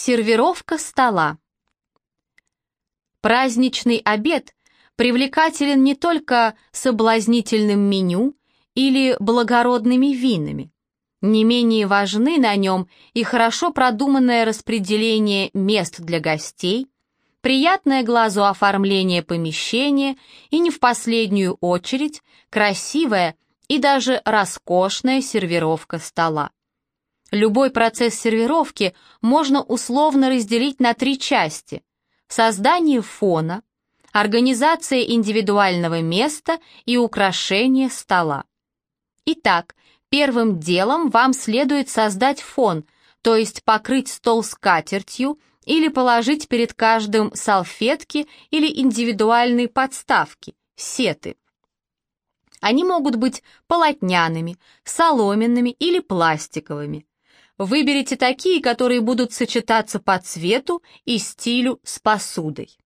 Сервировка стола. Праздничный обед привлекателен не только соблазнительным меню или благородными винами. Не менее важны на нем и хорошо продуманное распределение мест для гостей, приятное глазу оформление помещения и не в последнюю очередь красивая и даже роскошная сервировка стола. Любой процесс сервировки можно условно разделить на три части. Создание фона, организация индивидуального места и украшение стола. Итак, первым делом вам следует создать фон, то есть покрыть стол скатертью или положить перед каждым салфетки или индивидуальные подставки, сеты. Они могут быть полотняными, соломенными или пластиковыми. Выберите такие, которые будут сочетаться по цвету и стилю с посудой.